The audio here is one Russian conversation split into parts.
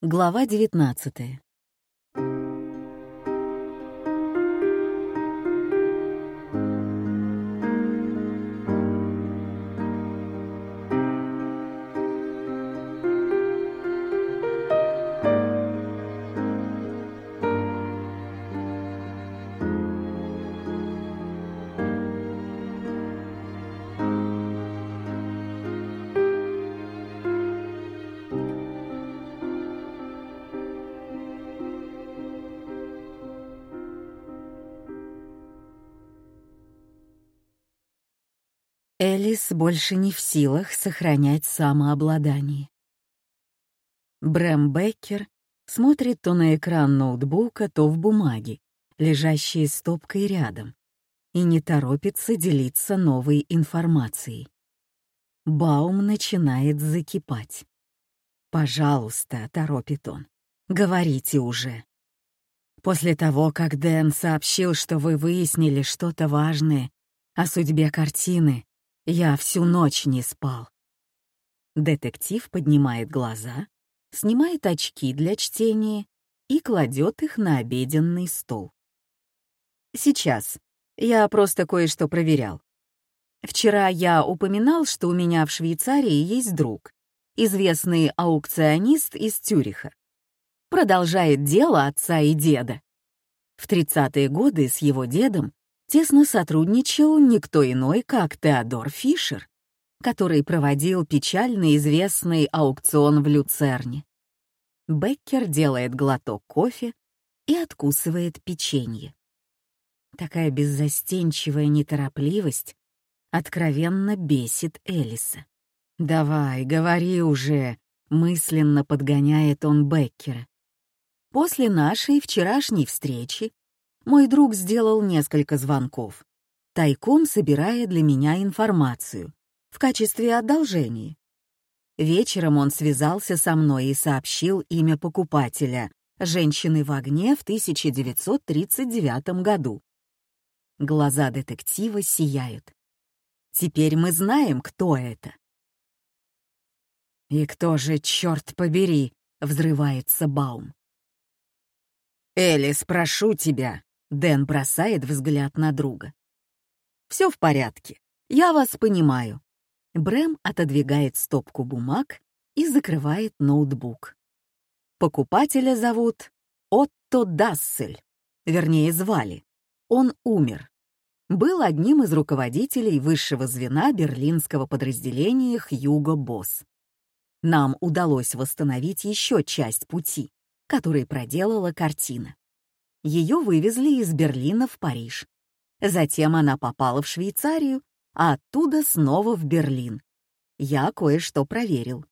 Глава 19 Элис больше не в силах сохранять самообладание. Брэм Беккер смотрит то на экран ноутбука, то в бумаге, лежащие стопкой рядом, и не торопится делиться новой информацией. Баум начинает закипать. «Пожалуйста», — торопит он, — «говорите уже». После того, как Дэн сообщил, что вы выяснили что-то важное о судьбе картины, я всю ночь не спал. Детектив поднимает глаза, снимает очки для чтения и кладет их на обеденный стол. Сейчас. Я просто кое-что проверял. Вчера я упоминал, что у меня в Швейцарии есть друг, известный аукционист из Тюриха. Продолжает дело отца и деда. В 30-е годы с его дедом тесно сотрудничал никто иной, как Теодор Фишер, который проводил печально известный аукцион в Люцерне. Беккер делает глоток кофе и откусывает печенье. Такая беззастенчивая неторопливость откровенно бесит Элиса. «Давай, говори уже», — мысленно подгоняет он Беккера. После нашей вчерашней встречи мой друг сделал несколько звонков, тайком собирая для меня информацию в качестве одолжения. Вечером он связался со мной и сообщил имя покупателя «Женщины в огне» в 1939 году. Глаза детектива сияют. Теперь мы знаем, кто это. «И кто же, черт побери!» — взрывается Баум. «Элис, прошу тебя, Дэн бросает взгляд на друга. «Все в порядке. Я вас понимаю». Брэм отодвигает стопку бумаг и закрывает ноутбук. Покупателя зовут Отто Дассель. Вернее, звали. Он умер. Был одним из руководителей высшего звена берлинского подразделения Хьюго Босс. Нам удалось восстановить еще часть пути, который проделала картина. Ее вывезли из Берлина в Париж. Затем она попала в Швейцарию, а оттуда снова в Берлин. Я кое-что проверил.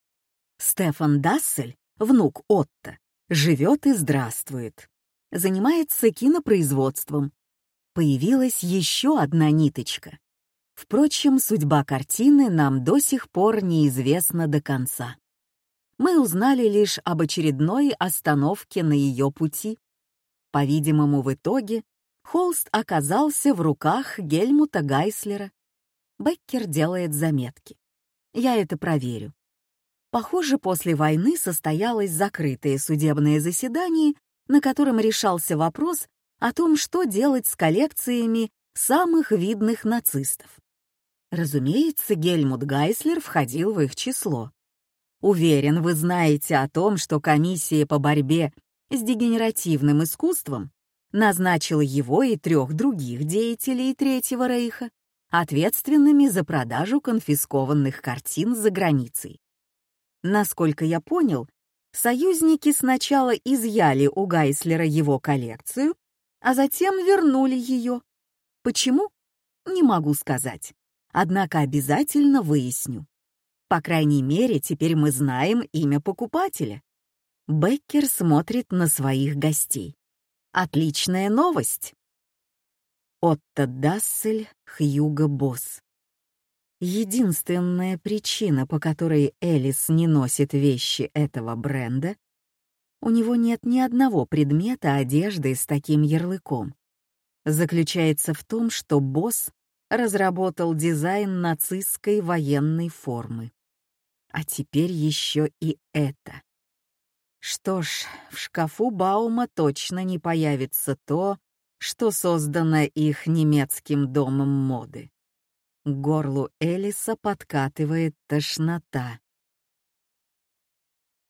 Стефан Дассель, внук Отто, живет и здравствует. Занимается кинопроизводством. Появилась еще одна ниточка. Впрочем, судьба картины нам до сих пор неизвестна до конца. Мы узнали лишь об очередной остановке на ее пути. По-видимому, в итоге холст оказался в руках Гельмута Гайслера. Беккер делает заметки. Я это проверю. Похоже, после войны состоялось закрытое судебное заседание, на котором решался вопрос о том, что делать с коллекциями самых видных нацистов. Разумеется, Гельмут Гайслер входил в их число. Уверен, вы знаете о том, что комиссия по борьбе с дегенеративным искусством назначил его и трех других деятелей Третьего Рейха ответственными за продажу конфискованных картин за границей. Насколько я понял, союзники сначала изъяли у Гайслера его коллекцию, а затем вернули ее. Почему? Не могу сказать. Однако обязательно выясню. По крайней мере, теперь мы знаем имя покупателя. Беккер смотрит на своих гостей. Отличная новость. Отто Дассель, Хьюго Босс. Единственная причина, по которой Элис не носит вещи этого бренда, у него нет ни одного предмета одежды с таким ярлыком, заключается в том, что босс разработал дизайн нацистской военной формы. А теперь еще и это. Что ж, в шкафу Баума точно не появится то, что создано их немецким домом моды. К горлу Элиса подкатывает тошнота.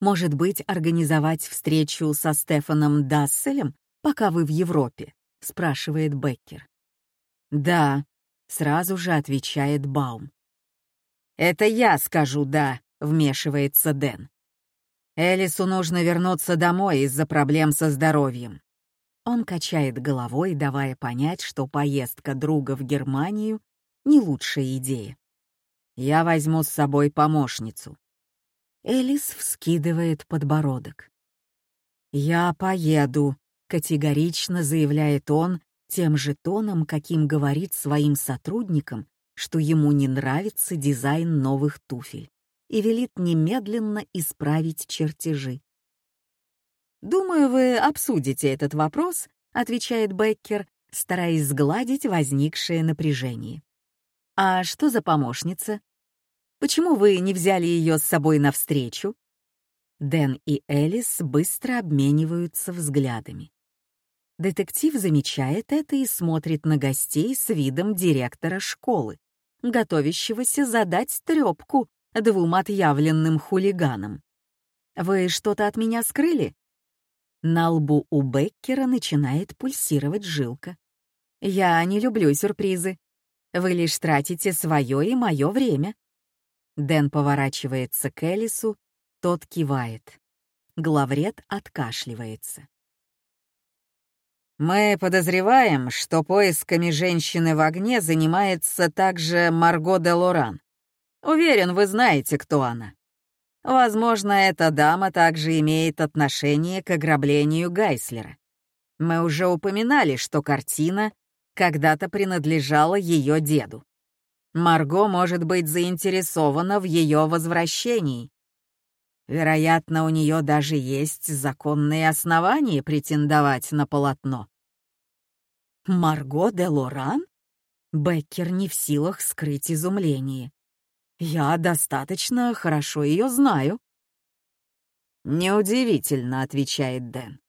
Может быть, организовать встречу со Стефаном Дасселем, пока вы в Европе? спрашивает Беккер. Да, сразу же отвечает Баум. Это я скажу да, вмешивается Дэн. Элису нужно вернуться домой из-за проблем со здоровьем. Он качает головой, давая понять, что поездка друга в Германию — не лучшая идея. «Я возьму с собой помощницу». Элис вскидывает подбородок. «Я поеду», — категорично заявляет он тем же тоном, каким говорит своим сотрудникам, что ему не нравится дизайн новых туфель, и велит немедленно исправить чертежи. «Думаю, вы обсудите этот вопрос», — отвечает Беккер, стараясь сгладить возникшее напряжение. «А что за помощница? Почему вы не взяли ее с собой навстречу?» Дэн и Элис быстро обмениваются взглядами. Детектив замечает это и смотрит на гостей с видом директора школы, готовящегося задать трёпку двум отъявленным хулиганам. «Вы что-то от меня скрыли?» На лбу у Беккера начинает пульсировать жилка. «Я не люблю сюрпризы. Вы лишь тратите свое и мое время». Дэн поворачивается к Элису, тот кивает. Главред откашливается. «Мы подозреваем, что поисками женщины в огне занимается также Марго де Лоран. Уверен, вы знаете, кто она. Возможно, эта дама также имеет отношение к ограблению Гайслера. Мы уже упоминали, что картина когда-то принадлежала ее деду. Марго может быть заинтересована в ее возвращении. Вероятно, у нее даже есть законные основания претендовать на полотно. Марго де Лоран? Беккер не в силах скрыть изумление. Я достаточно хорошо ее знаю. Неудивительно, отвечает Дэн.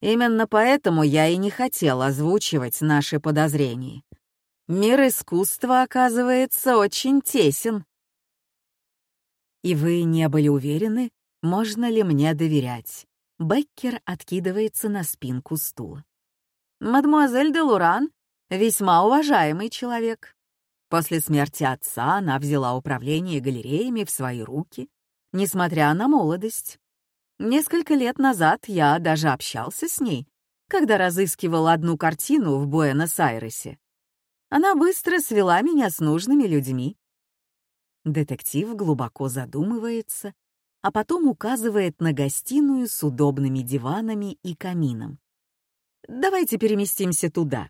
Именно поэтому я и не хотел озвучивать наши подозрения. Мир искусства, оказывается, очень тесен. И вы не были уверены, можно ли мне доверять? Беккер откидывается на спинку стула. Мадемуазель де Луран — весьма уважаемый человек. После смерти отца она взяла управление галереями в свои руки, несмотря на молодость. Несколько лет назад я даже общался с ней, когда разыскивал одну картину в Буэнос-Айресе. Она быстро свела меня с нужными людьми. Детектив глубоко задумывается, а потом указывает на гостиную с удобными диванами и камином. «Давайте переместимся туда.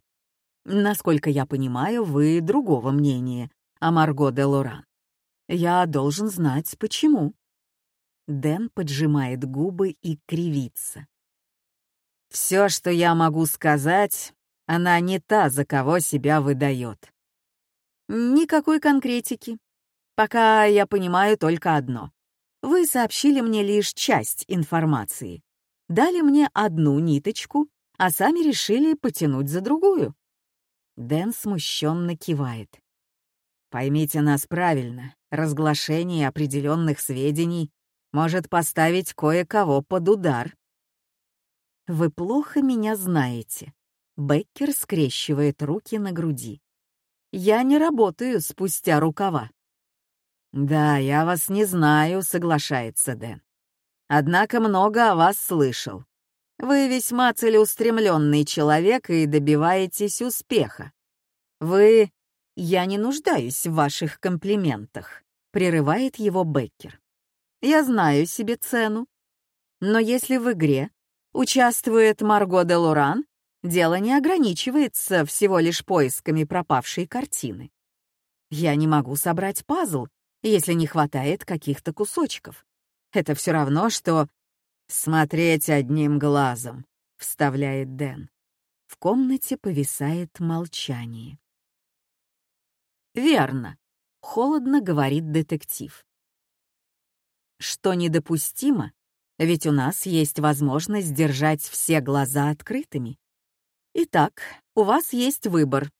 Насколько я понимаю, вы другого мнения о Марго де Лоран. Я должен знать, почему. Дэн поджимает губы и кривится. Все, что я могу сказать, она не та, за кого себя выдает. Никакой конкретики. Пока я понимаю только одно. Вы сообщили мне лишь часть информации. Дали мне одну ниточку, а сами решили потянуть за другую. Дэн смущенно кивает. Поймите нас правильно, разглашение определенных сведений может поставить кое-кого под удар. Вы плохо меня знаете. Беккер скрещивает руки на груди. Я не работаю спустя рукава. Да, я вас не знаю, соглашается Дэн. Однако много о вас слышал. Вы весьма целеустремленный человек и добиваетесь успеха. Вы... Я не нуждаюсь в ваших комплиментах, прерывает его Беккер. Я знаю себе цену. Но если в игре участвует Марго де Лоран, дело не ограничивается всего лишь поисками пропавшей картины. Я не могу собрать пазл, если не хватает каких-то кусочков. Это все равно, что «Смотреть одним глазом», — вставляет Дэн. В комнате повисает молчание. «Верно», — холодно говорит детектив. «Что недопустимо, Ведь у нас есть возможность держать все глаза открытыми. Итак, у вас есть выбор.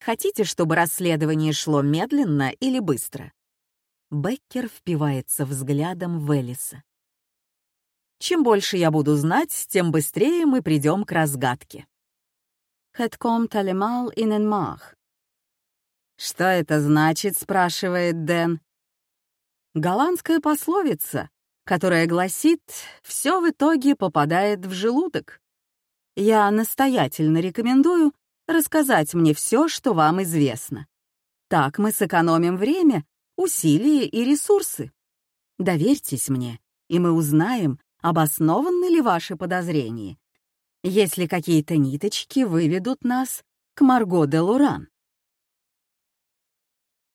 Хотите, чтобы расследование шло медленно или быстро? Беккер впивается взглядом в Элиса. Чем больше я буду знать, тем быстрее мы придем к разгадке. In een maag. «Что это значит?» — спрашивает Дэн. Голландская пословица, которая гласит «все в итоге попадает в желудок». Я настоятельно рекомендую рассказать мне все, что вам известно. Так мы сэкономим время, усилия и ресурсы. Доверьтесь мне, и мы узнаем, обоснованы ли ваши подозрения, если какие-то ниточки выведут нас к Марго де Луран.